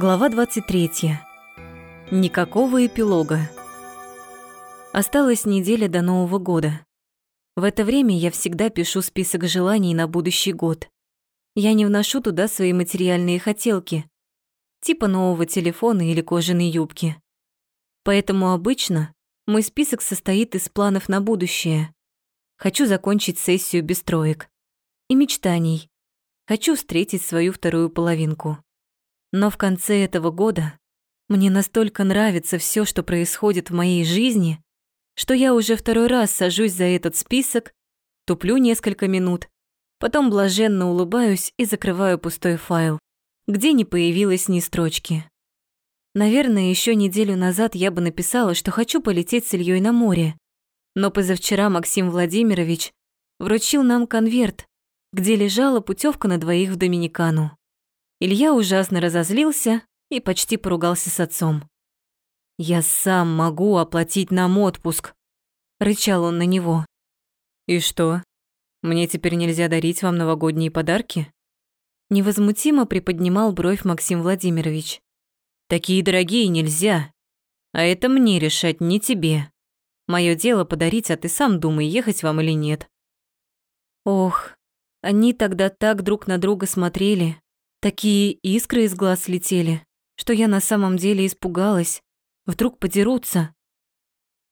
Глава 23. Никакого эпилога. Осталась неделя до Нового года. В это время я всегда пишу список желаний на будущий год. Я не вношу туда свои материальные хотелки, типа нового телефона или кожаной юбки. Поэтому обычно мой список состоит из планов на будущее. Хочу закончить сессию без троек. И мечтаний. Хочу встретить свою вторую половинку. Но в конце этого года мне настолько нравится все, что происходит в моей жизни, что я уже второй раз сажусь за этот список, туплю несколько минут, потом блаженно улыбаюсь и закрываю пустой файл, где не появилось ни строчки. Наверное, еще неделю назад я бы написала, что хочу полететь с Ильей на море. Но позавчера Максим Владимирович вручил нам конверт, где лежала путевка на двоих в Доминикану. Илья ужасно разозлился и почти поругался с отцом. «Я сам могу оплатить нам отпуск», — рычал он на него. «И что? Мне теперь нельзя дарить вам новогодние подарки?» Невозмутимо приподнимал бровь Максим Владимирович. Такие дорогие нельзя. А это мне решать, не тебе. Мое дело подарить, а ты сам думай, ехать вам или нет. Ох, они тогда так друг на друга смотрели. Такие искры из глаз летели, что я на самом деле испугалась. Вдруг подерутся.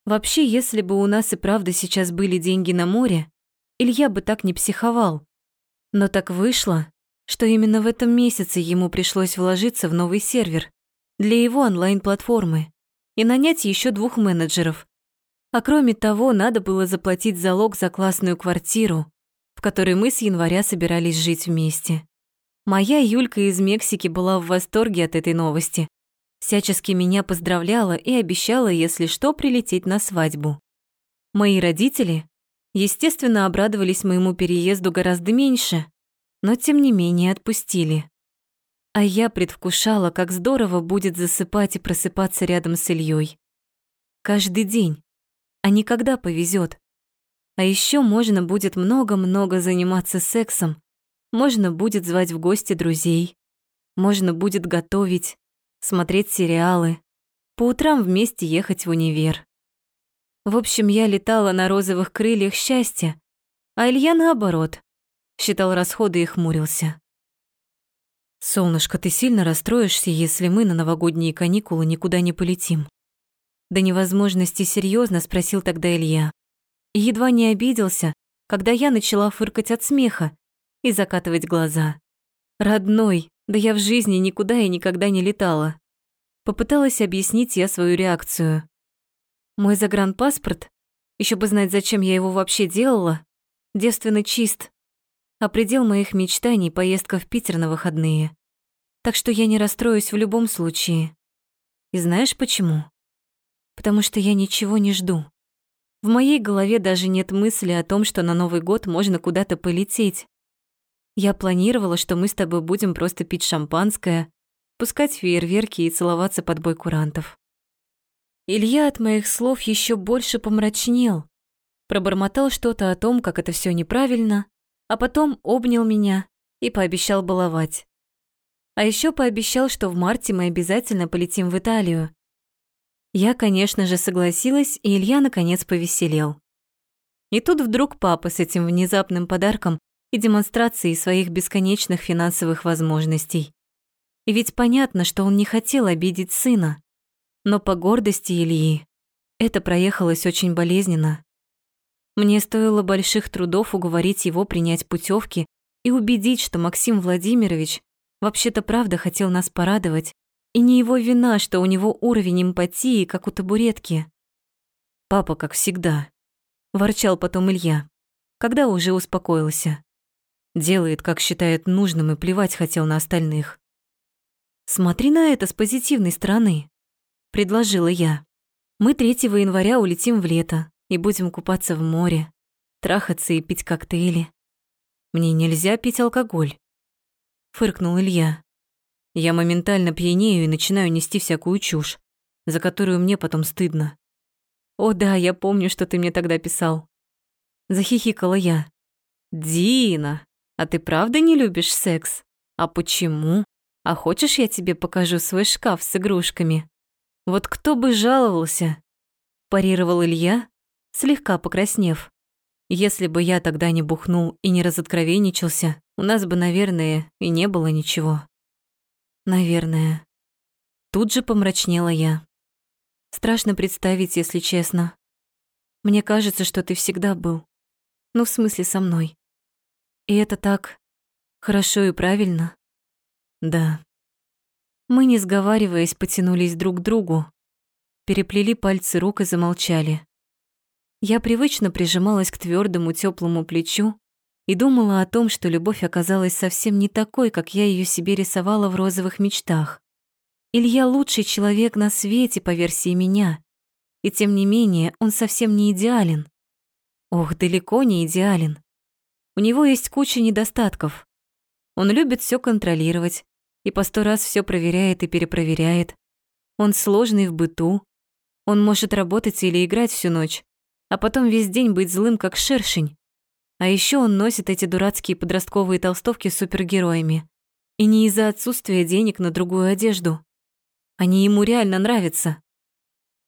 Вообще, если бы у нас и правда сейчас были деньги на море, Илья бы так не психовал. Но так вышло, что именно в этом месяце ему пришлось вложиться в новый сервер, для его онлайн-платформы и нанять еще двух менеджеров. А кроме того, надо было заплатить залог за классную квартиру, в которой мы с января собирались жить вместе. Моя Юлька из Мексики была в восторге от этой новости. Всячески меня поздравляла и обещала, если что, прилететь на свадьбу. Мои родители, естественно, обрадовались моему переезду гораздо меньше, но тем не менее отпустили. А я предвкушала, как здорово будет засыпать и просыпаться рядом с Ильей. Каждый день. А не когда повезет. А еще можно будет много-много заниматься сексом. Можно будет звать в гости друзей. Можно будет готовить, смотреть сериалы. По утрам вместе ехать в универ. В общем, я летала на розовых крыльях счастья, а Илья наоборот. Считал расходы и хмурился. «Солнышко, ты сильно расстроишься, если мы на новогодние каникулы никуда не полетим?» До невозможности серьезно спросил тогда Илья. И едва не обиделся, когда я начала фыркать от смеха и закатывать глаза. «Родной, да я в жизни никуда и никогда не летала». Попыталась объяснить я свою реакцию. Мой загранпаспорт, еще бы знать, зачем я его вообще делала, девственно чист, а предел моих мечтаний — поездка в Питер на выходные. Так что я не расстроюсь в любом случае. И знаешь почему? Потому что я ничего не жду. В моей голове даже нет мысли о том, что на Новый год можно куда-то полететь. Я планировала, что мы с тобой будем просто пить шампанское, пускать фейерверки и целоваться под бой курантов. Илья от моих слов еще больше помрачнел, пробормотал что-то о том, как это все неправильно, а потом обнял меня и пообещал баловать. А еще пообещал, что в марте мы обязательно полетим в Италию. Я, конечно же, согласилась, и Илья наконец повеселел. И тут вдруг папа с этим внезапным подарком и демонстрацией своих бесконечных финансовых возможностей. И ведь понятно, что он не хотел обидеть сына. Но по гордости Ильи это проехалось очень болезненно. Мне стоило больших трудов уговорить его принять путевки и убедить, что Максим Владимирович вообще-то правда хотел нас порадовать, и не его вина, что у него уровень эмпатии, как у табуретки. «Папа, как всегда», – ворчал потом Илья, когда уже успокоился. Делает, как считает нужным, и плевать хотел на остальных. «Смотри на это с позитивной стороны», – предложила я. «Мы 3 января улетим в лето, и будем купаться в море, трахаться и пить коктейли. Мне нельзя пить алкоголь, фыркнул Илья. Я моментально пьянею и начинаю нести всякую чушь, за которую мне потом стыдно. О да, я помню, что ты мне тогда писал. Захихикала я. Дина, а ты правда не любишь секс? А почему? А хочешь, я тебе покажу свой шкаф с игрушками? Вот кто бы жаловался?» Парировал Илья, слегка покраснев. Если бы я тогда не бухнул и не разоткровенничался, у нас бы, наверное, и не было ничего. Наверное. Тут же помрачнела я. Страшно представить, если честно. Мне кажется, что ты всегда был. Ну, в смысле, со мной. И это так хорошо и правильно. Да. Мы, не сговариваясь, потянулись друг к другу, переплели пальцы рук и замолчали. Я привычно прижималась к твердому теплому плечу и думала о том, что любовь оказалась совсем не такой, как я ее себе рисовала в розовых мечтах. Илья лучший человек на свете по версии меня, и тем не менее он совсем не идеален. Ох, далеко не идеален. У него есть куча недостатков. Он любит все контролировать и по сто раз все проверяет и перепроверяет. Он сложный в быту. Он может работать или играть всю ночь, а потом весь день быть злым, как шершень. А еще он носит эти дурацкие подростковые толстовки с супергероями. И не из-за отсутствия денег на другую одежду. Они ему реально нравятся.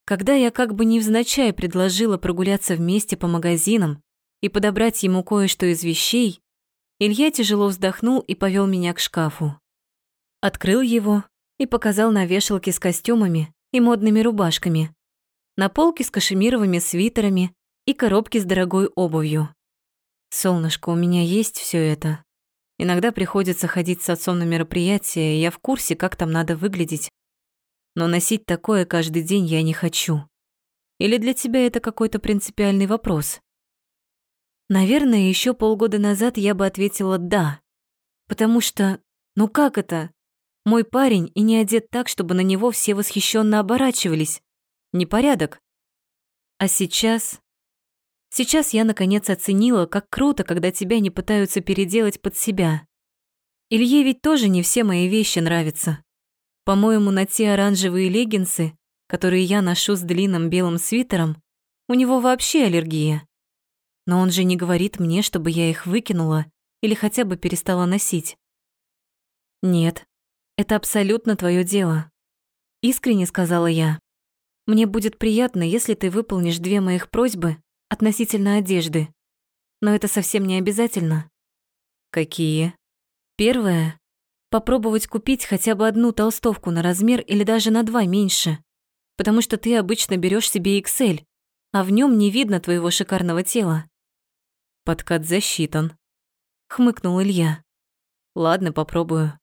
Когда я как бы невзначай предложила прогуляться вместе по магазинам и подобрать ему кое-что из вещей, Илья тяжело вздохнул и повел меня к шкафу. Открыл его и показал на вешалке с костюмами и модными рубашками, на полке с кашемировыми свитерами и коробки с дорогой обувью. «Солнышко, у меня есть все это. Иногда приходится ходить с отцом на мероприятия, и я в курсе, как там надо выглядеть. Но носить такое каждый день я не хочу. Или для тебя это какой-то принципиальный вопрос?» Наверное, еще полгода назад я бы ответила «да». Потому что, ну как это? Мой парень и не одет так, чтобы на него все восхищенно оборачивались непорядок. А сейчас... Сейчас я наконец оценила, как круто, когда тебя не пытаются переделать под себя. Илье ведь тоже не все мои вещи нравятся. По-моему, на те оранжевые леггинсы, которые я ношу с длинным белым свитером, у него вообще аллергия. Но он же не говорит мне, чтобы я их выкинула или хотя бы перестала носить. Нет, это абсолютно твое дело. Искренне сказала я. Мне будет приятно, если ты выполнишь две моих просьбы относительно одежды. Но это совсем не обязательно. Какие? Первое попробовать купить хотя бы одну толстовку на размер или даже на два меньше, потому что ты обычно берешь себе XL, а в нем не видно твоего шикарного тела. Подкат засчитан, хмыкнул Илья. Ладно, попробую.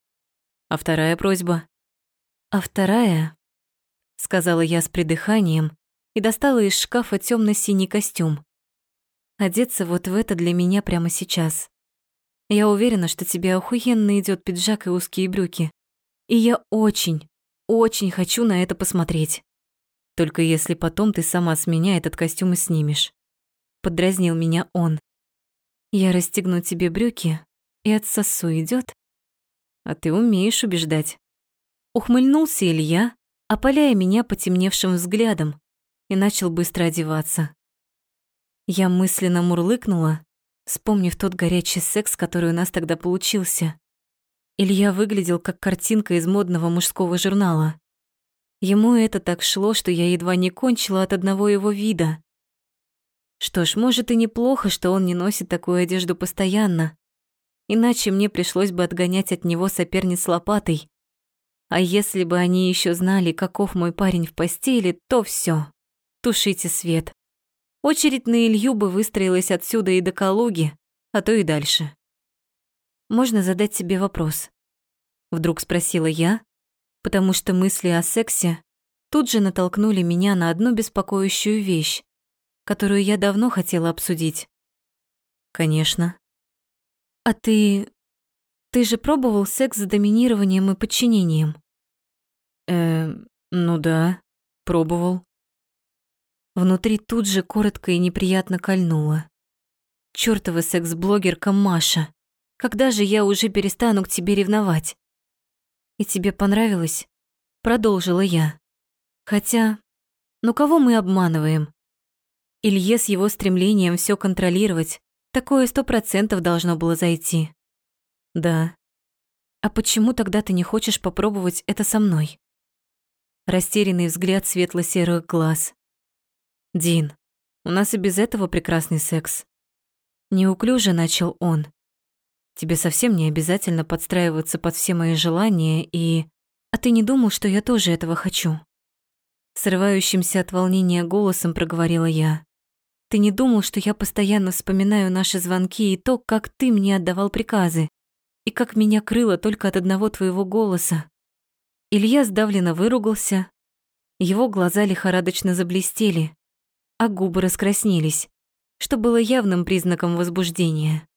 А вторая просьба? А вторая сказала я с придыханием и достала из шкафа темно синий костюм. Одеться вот в это для меня прямо сейчас. Я уверена, что тебе охуенно идет пиджак и узкие брюки. И я очень, очень хочу на это посмотреть. Только если потом ты сама с меня этот костюм и снимешь. Подразнил меня он. Я расстегну тебе брюки и отсосу идет. А ты умеешь убеждать. Ухмыльнулся Илья, опаляя меня потемневшим взглядом, и начал быстро одеваться. Я мысленно мурлыкнула, вспомнив тот горячий секс, который у нас тогда получился. Илья выглядел как картинка из модного мужского журнала. Ему это так шло, что я едва не кончила от одного его вида. Что ж, может и неплохо, что он не носит такую одежду постоянно. Иначе мне пришлось бы отгонять от него соперниц лопатой, а если бы они еще знали, каков мой парень в постели, то все. Тушите свет. Очередь на Илью бы выстроилась отсюда и до Калуги, а то и дальше. «Можно задать тебе вопрос?» Вдруг спросила я, потому что мысли о сексе тут же натолкнули меня на одну беспокоящую вещь, которую я давно хотела обсудить. «Конечно». «А ты ты же пробовал секс с доминированием и подчинением? Э, ну да, пробовал. Внутри тут же коротко и неприятно кольнуло. Чёртова секс-блогерка Маша. Когда же я уже перестану к тебе ревновать? И тебе понравилось? Продолжила я. Хотя, ну кого мы обманываем? Илье с его стремлением все контролировать, такое сто процентов должно было зайти. Да. А почему тогда ты не хочешь попробовать это со мной? Растерянный взгляд светло-серых глаз. Дин, у нас и без этого прекрасный секс. Неуклюже начал он. Тебе совсем не обязательно подстраиваться под все мои желания и... А ты не думал, что я тоже этого хочу? Срывающимся от волнения голосом проговорила я. Ты не думал, что я постоянно вспоминаю наши звонки и то, как ты мне отдавал приказы, и как меня крыло только от одного твоего голоса? Илья сдавленно выругался, его глаза лихорадочно заблестели, а губы раскраснелись, что было явным признаком возбуждения.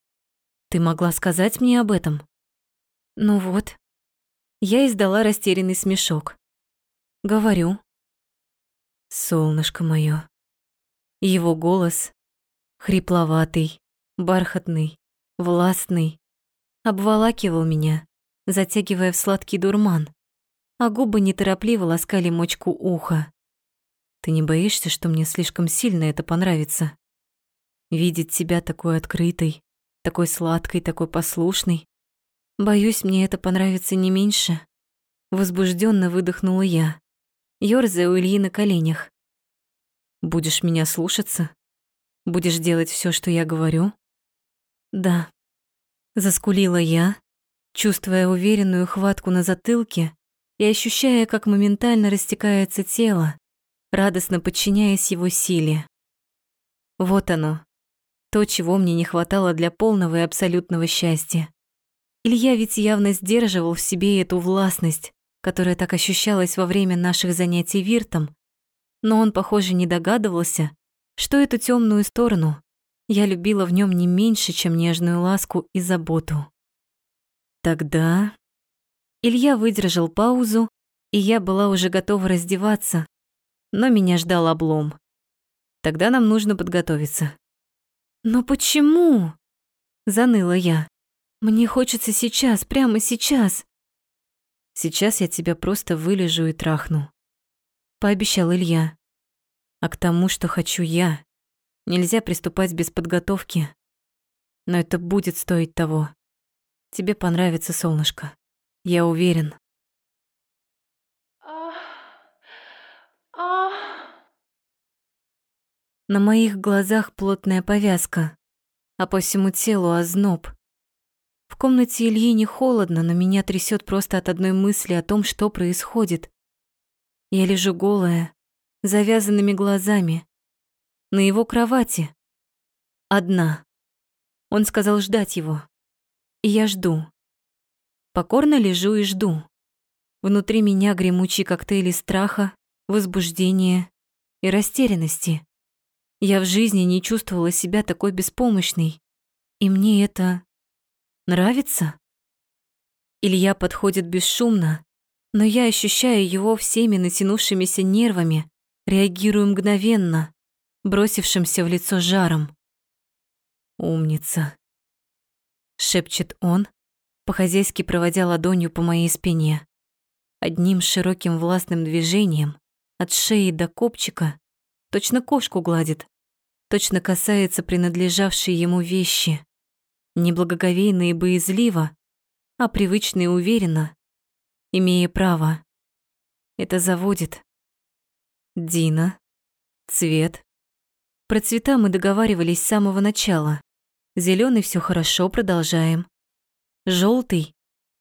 Ты могла сказать мне об этом? Ну вот. Я издала растерянный смешок. Говорю. Солнышко моё. Его голос хрипловатый, бархатный, властный, обволакивал меня, затягивая в сладкий дурман, а губы неторопливо ласкали мочку уха. Ты не боишься, что мне слишком сильно это понравится? Видеть тебя такой открытой, такой сладкой, такой послушной. Боюсь, мне это понравится не меньше. Возбужденно выдохнула я, ёрзая у Ильи на коленях. Будешь меня слушаться? Будешь делать все, что я говорю? Да. Заскулила я, чувствуя уверенную хватку на затылке и ощущая, как моментально растекается тело, радостно подчиняясь его силе. Вот оно, то, чего мне не хватало для полного и абсолютного счастья. Илья ведь явно сдерживал в себе эту властность, которая так ощущалась во время наших занятий виртом, но он, похоже, не догадывался, что эту темную сторону я любила в нем не меньше, чем нежную ласку и заботу. Тогда Илья выдержал паузу, и я была уже готова раздеваться, но меня ждал облом. Тогда нам нужно подготовиться. «Но почему?» – заныла я. «Мне хочется сейчас, прямо сейчас». «Сейчас я тебя просто вылежу и трахну», пообещал Илья. А к тому, что хочу я, нельзя приступать без подготовки. Но это будет стоить того. Тебе понравится, солнышко. Я уверен. На моих глазах плотная повязка, а по всему телу озноб. В комнате Ильи не холодно, но меня трясет просто от одной мысли о том, что происходит. Я лежу голая, завязанными глазами, на его кровати. Одна. Он сказал ждать его. И я жду. Покорно лежу и жду. Внутри меня гремучие коктейли страха, возбуждения и растерянности. Я в жизни не чувствовала себя такой беспомощной. И мне это нравится? Илья подходит бесшумно, но я ощущаю его всеми натянувшимися нервами, реагирую мгновенно, бросившимся в лицо жаром. «Умница», — шепчет он, по-хозяйски проводя ладонью по моей спине. Одним широким властным движением от шеи до копчика точно кошку гладит, точно касается принадлежавшей ему вещи. Не и боязливо, а привычно и уверенно, имея право. Это заводит. Дина. Цвет. Про цвета мы договаривались с самого начала. Зеленый все хорошо, продолжаем. Желтый.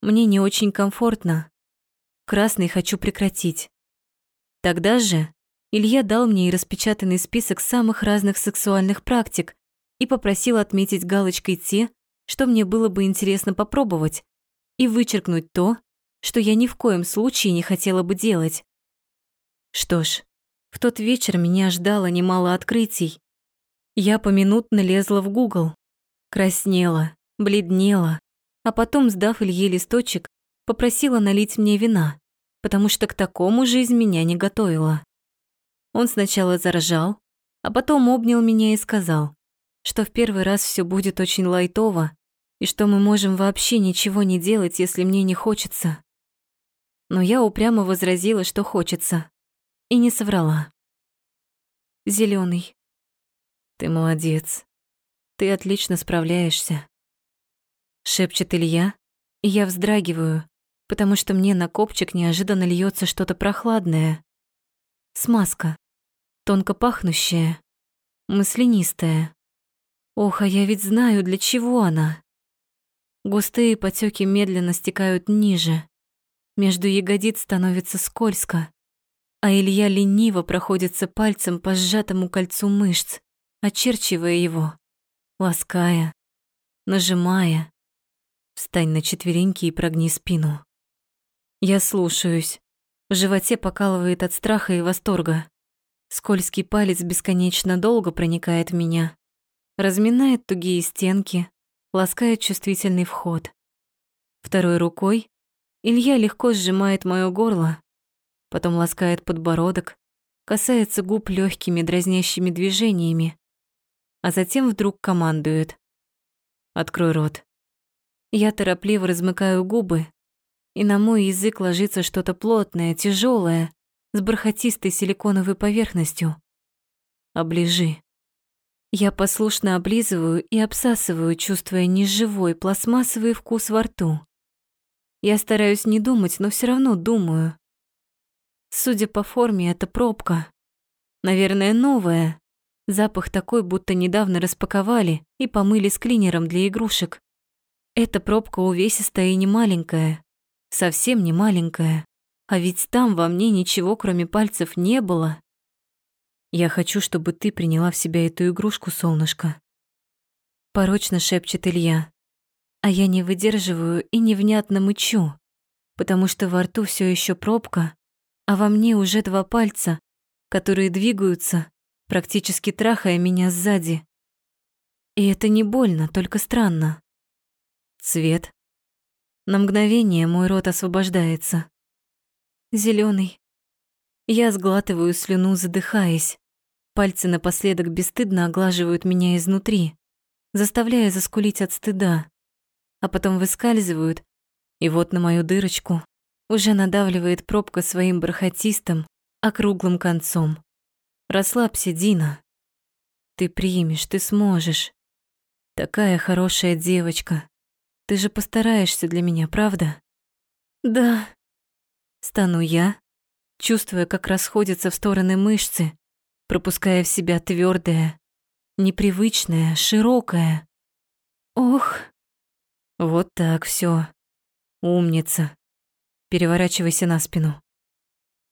Мне не очень комфортно. Красный хочу прекратить. Тогда же Илья дал мне и распечатанный список самых разных сексуальных практик и попросил отметить галочкой те, что мне было бы интересно попробовать, и вычеркнуть то, что я ни в коем случае не хотела бы делать. Что ж, в тот вечер меня ждало немало открытий. Я поминутно лезла в Google, краснела, бледнела, а потом, сдав Илье листочек, попросила налить мне вина, потому что к такому жизнь меня не готовила. Он сначала заржал, а потом обнял меня и сказал, что в первый раз все будет очень лайтово и что мы можем вообще ничего не делать, если мне не хочется но я упрямо возразила, что хочется, и не соврала. Зеленый. Ты молодец. Ты отлично справляешься. Шепчет Илья, и я вздрагиваю, потому что мне на копчик неожиданно льется что-то прохладное. Смазка, тонко пахнущая, маслянистая. Ох, а я ведь знаю, для чего она. Густые потеки медленно стекают ниже. Между ягодиц становится скользко, а Илья лениво проходится пальцем по сжатому кольцу мышц, очерчивая его, лаская, нажимая. Встань на четвереньки и прогни спину. Я слушаюсь. В животе покалывает от страха и восторга. Скользкий палец бесконечно долго проникает в меня, разминает тугие стенки, ласкает чувствительный вход. Второй рукой Илья легко сжимает моё горло, потом ласкает подбородок, касается губ легкими дразнящими движениями, а затем вдруг командует. «Открой рот». Я торопливо размыкаю губы, и на мой язык ложится что-то плотное, тяжелое, с бархатистой силиконовой поверхностью. Оближи. Я послушно облизываю и обсасываю, чувствуя неживой пластмассовый вкус во рту. Я стараюсь не думать, но все равно думаю. Судя по форме, это пробка. Наверное, новая. Запах такой, будто недавно распаковали и помыли с клинером для игрушек. Эта пробка увесистая и не маленькая. Совсем не маленькая. А ведь там во мне ничего, кроме пальцев, не было. Я хочу, чтобы ты приняла в себя эту игрушку, солнышко. Порочно шепчет Илья. А я не выдерживаю и невнятно мычу, потому что во рту все еще пробка, а во мне уже два пальца, которые двигаются, практически трахая меня сзади. И это не больно, только странно. Цвет. На мгновение мой рот освобождается зеленый. Я сглатываю слюну, задыхаясь. Пальцы напоследок бесстыдно оглаживают меня изнутри, заставляя заскулить от стыда, а потом выскальзывают, и вот на мою дырочку уже надавливает пробка своим бархатистым, округлым концом. Расслабься, Дина. Ты примешь, ты сможешь. Такая хорошая девочка. Ты же постараешься для меня, правда? Да, Стану я, чувствуя, как расходятся в стороны мышцы, пропуская в себя твердое, непривычное, широкое. Ох, вот так все. Умница. Переворачивайся на спину.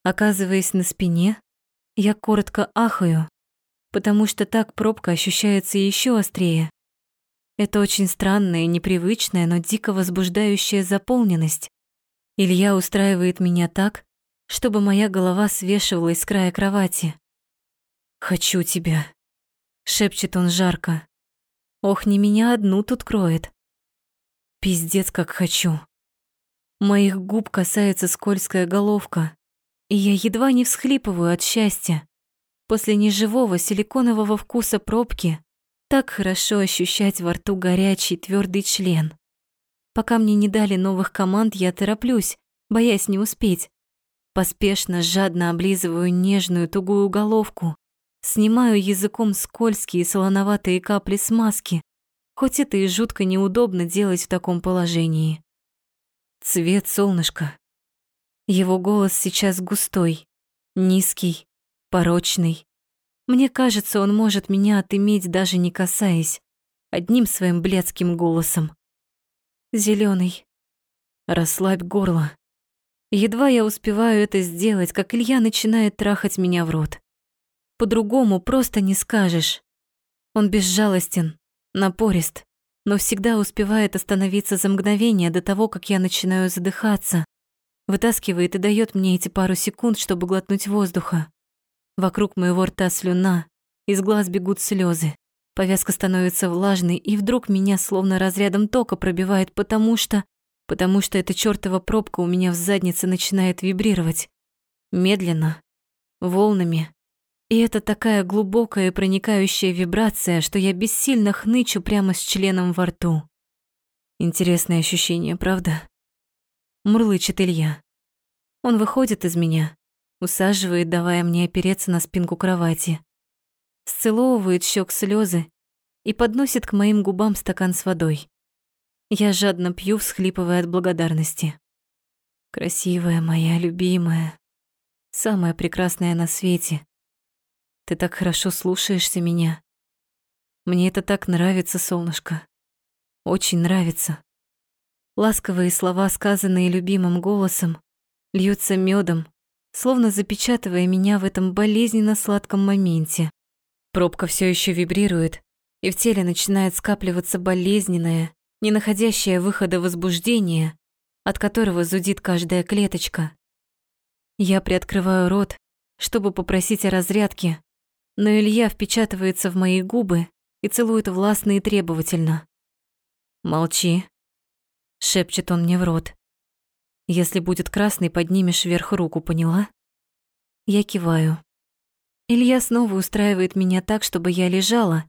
Оказываясь на спине, я коротко ахаю, потому что так пробка ощущается еще острее. Это очень странная, непривычная, но дико возбуждающая заполненность. Илья устраивает меня так, чтобы моя голова свешивалась с края кровати. «Хочу тебя», — шепчет он жарко. «Ох, не меня одну тут кроет». Пиздец, как хочу. Моих губ касается скользкая головка, и я едва не всхлипываю от счастья. После неживого силиконового вкуса пробки так хорошо ощущать во рту горячий твердый член. Пока мне не дали новых команд, я тороплюсь, боясь не успеть. Поспешно, жадно облизываю нежную тугую головку, снимаю языком скользкие солоноватые капли смазки, хоть это и жутко неудобно делать в таком положении. Цвет солнышка. Его голос сейчас густой, низкий, порочный. Мне кажется, он может меня отыметь, даже не касаясь, одним своим блядским голосом. Зеленый. Расслабь горло. Едва я успеваю это сделать, как Илья начинает трахать меня в рот. По-другому просто не скажешь. Он безжалостен, напорист, но всегда успевает остановиться за мгновение до того, как я начинаю задыхаться. Вытаскивает и дает мне эти пару секунд, чтобы глотнуть воздуха. Вокруг моего рта слюна, из глаз бегут слезы. Повязка становится влажной, и вдруг меня словно разрядом тока пробивает, потому что... Потому что эта чёртова пробка у меня в заднице начинает вибрировать. Медленно, волнами. И это такая глубокая проникающая вибрация, что я бессильно хнычу прямо с членом во рту. Интересное ощущение, правда? Мурлычет Илья. Он выходит из меня, усаживает, давая мне опереться на спинку кровати сцеловывает щек слезы и подносит к моим губам стакан с водой. Я жадно пью, всхлипывая от благодарности. Красивая моя любимая, самая прекрасная на свете. Ты так хорошо слушаешься меня. Мне это так нравится, солнышко. Очень нравится. Ласковые слова, сказанные любимым голосом, льются медом, словно запечатывая меня в этом болезненно сладком моменте. Пробка все еще вибрирует, и в теле начинает скапливаться болезненное, не находящее выхода возбуждение, от которого зудит каждая клеточка. Я приоткрываю рот, чтобы попросить о разрядке, но Илья впечатывается в мои губы и целует властно и требовательно. «Молчи», — шепчет он мне в рот. «Если будет красный, поднимешь вверх руку, поняла?» Я киваю. Илья снова устраивает меня так, чтобы я лежала,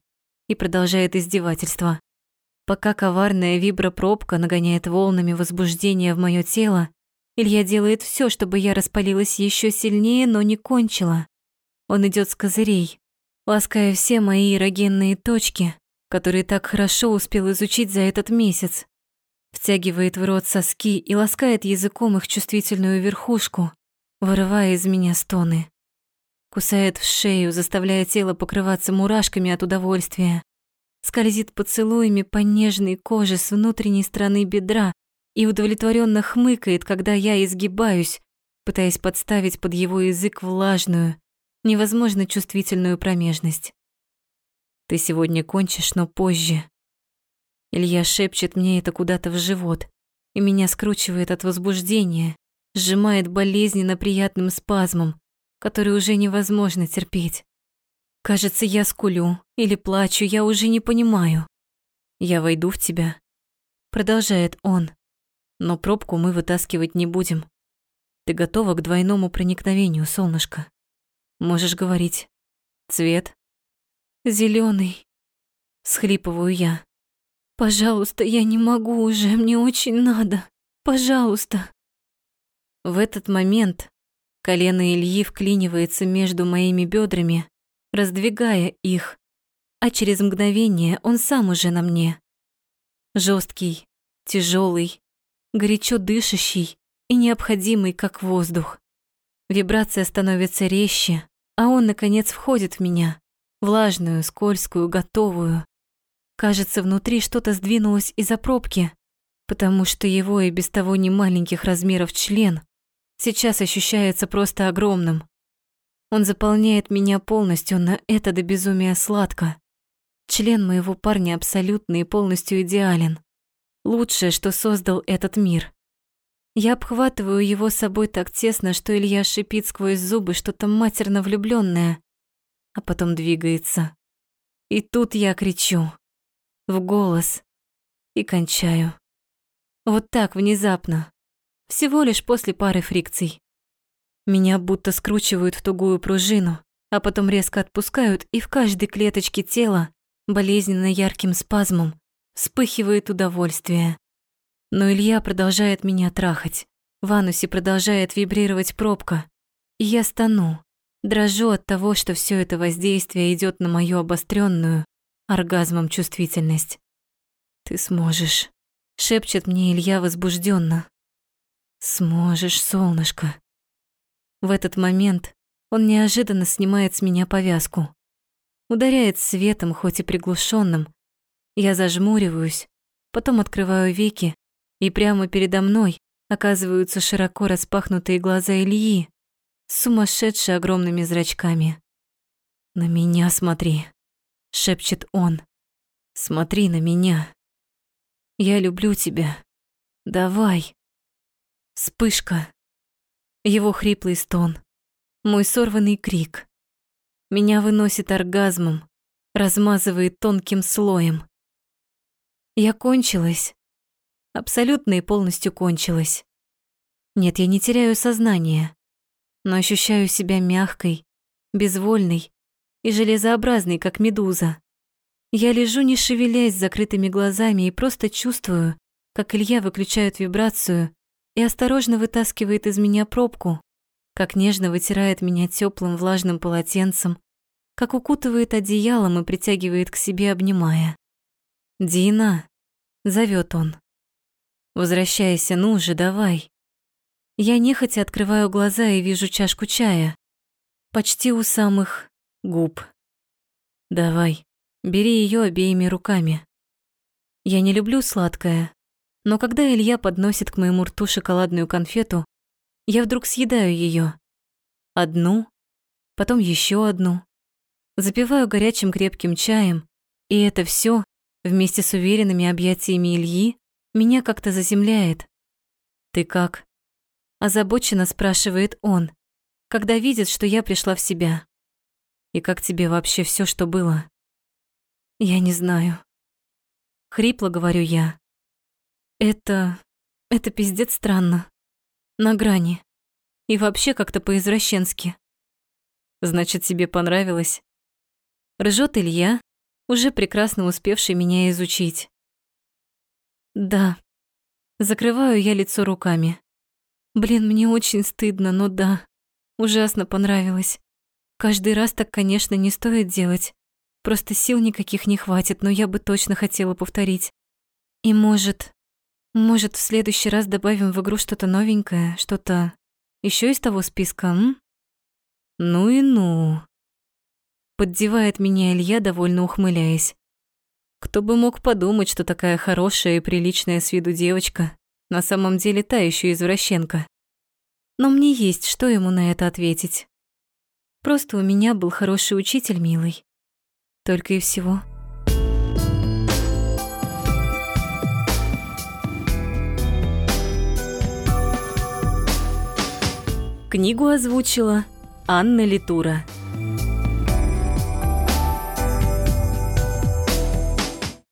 и продолжает издевательство. Пока коварная вибропробка нагоняет волнами возбуждения в моё тело, Илья делает всё, чтобы я распалилась ещё сильнее, но не кончила. Он идёт с козырей, лаская все мои эрогенные точки, которые так хорошо успел изучить за этот месяц. Втягивает в рот соски и ласкает языком их чувствительную верхушку, вырывая из меня стоны. Кусает в шею, заставляя тело покрываться мурашками от удовольствия. Скользит поцелуями по нежной коже с внутренней стороны бедра и удовлетворенно хмыкает, когда я изгибаюсь, пытаясь подставить под его язык влажную, невозможно чувствительную промежность. «Ты сегодня кончишь, но позже». Илья шепчет мне это куда-то в живот, и меня скручивает от возбуждения, сжимает болезненно приятным спазмом, который уже невозможно терпеть. Кажется, я скулю или плачу, я уже не понимаю. Я войду в тебя, продолжает он. Но пробку мы вытаскивать не будем. Ты готова к двойному проникновению, солнышко? Можешь говорить. Цвет? Зеленый. Схлипываю я. Пожалуйста, я не могу уже, мне очень надо. Пожалуйста. В этот момент колено Ильи вклинивается между моими бедрами, раздвигая их, а через мгновение он сам уже на мне. Жесткий, тяжелый, горячо дышащий и необходимый, как воздух. Вибрация становится резче, а он, наконец, входит в меня, влажную, скользкую, готовую. Кажется, внутри что-то сдвинулось из-за пробки, потому что его и без того немаленьких размеров член сейчас ощущается просто огромным. Он заполняет меня полностью, на это до безумия сладко. Член моего парня абсолютно и полностью идеален. Лучшее, что создал этот мир. Я обхватываю его собой так тесно, что Илья шипит сквозь зубы что-то матерно влюбленное, а потом двигается. И тут я кричу. В голос. И кончаю. Вот так, внезапно. Всего лишь после пары фрикций. Меня будто скручивают в тугую пружину, а потом резко отпускают, и в каждой клеточке тела, болезненно ярким спазмом, вспыхивает удовольствие. Но Илья продолжает меня трахать. В анусе продолжает вибрировать пробка. И я стану, дрожу от того, что все это воздействие идет на мою обостренную оргазмом чувствительность. «Ты сможешь», — шепчет мне Илья возбужденно. «Сможешь, солнышко». В этот момент он неожиданно снимает с меня повязку. Ударяет светом, хоть и приглушенным. Я зажмуриваюсь, потом открываю веки, и прямо передо мной оказываются широко распахнутые глаза Ильи с сумасшедшими огромными зрачками. «На меня смотри», — шепчет он. «Смотри на меня. Я люблю тебя. Давай». Вспышка. Его хриплый стон. Мой сорванный крик. Меня выносит оргазмом, размазывает тонким слоем. Я кончилась. Абсолютно и полностью кончилась. Нет, я не теряю сознание, но ощущаю себя мягкой, безвольной и железообразной, как медуза. Я лежу, не шевелясь с закрытыми глазами и просто чувствую, как Илья выключает вибрацию и осторожно вытаскивает из меня пробку, как нежно вытирает меня теплым влажным полотенцем, как укутывает одеялом и притягивает к себе, обнимая. «Дина!» — зовет он. Возвращайся, ну же, давай. Я нехотя открываю глаза и вижу чашку чая. Почти у самых губ. Давай, бери ее обеими руками. Я не люблю сладкое, но когда Илья подносит к моему рту шоколадную конфету, я вдруг съедаю ее. Одну, потом еще одну. Запиваю горячим крепким чаем, и это все вместе с уверенными объятиями Ильи меня как-то заземляет. «Ты как?» Озабоченно спрашивает он, когда видит, что я пришла в себя. «И как тебе вообще все, что было?» «Я не знаю». Хрипло говорю я. «Это... это пиздец странно. На грани. И вообще как-то по-извращенски». «Значит, тебе понравилось?» Ржет Илья, уже прекрасно успевший меня изучить. Да. Закрываю я лицо руками. Блин, мне очень стыдно, но да. Ужасно понравилось. Каждый раз так, конечно, не стоит делать. Просто сил никаких не хватит, но я бы точно хотела повторить. И может... Может, в следующий раз добавим в игру что-то новенькое, что-то еще из того списка, м? Ну и ну. Поддевает меня Илья, довольно ухмыляясь. Кто бы мог подумать, что такая хорошая и приличная с виду девочка на самом деле та еще извращенка. Но мне есть что ему на это ответить. Просто у меня был хороший учитель, милый. Только и всего. Книгу озвучила Анна Литура.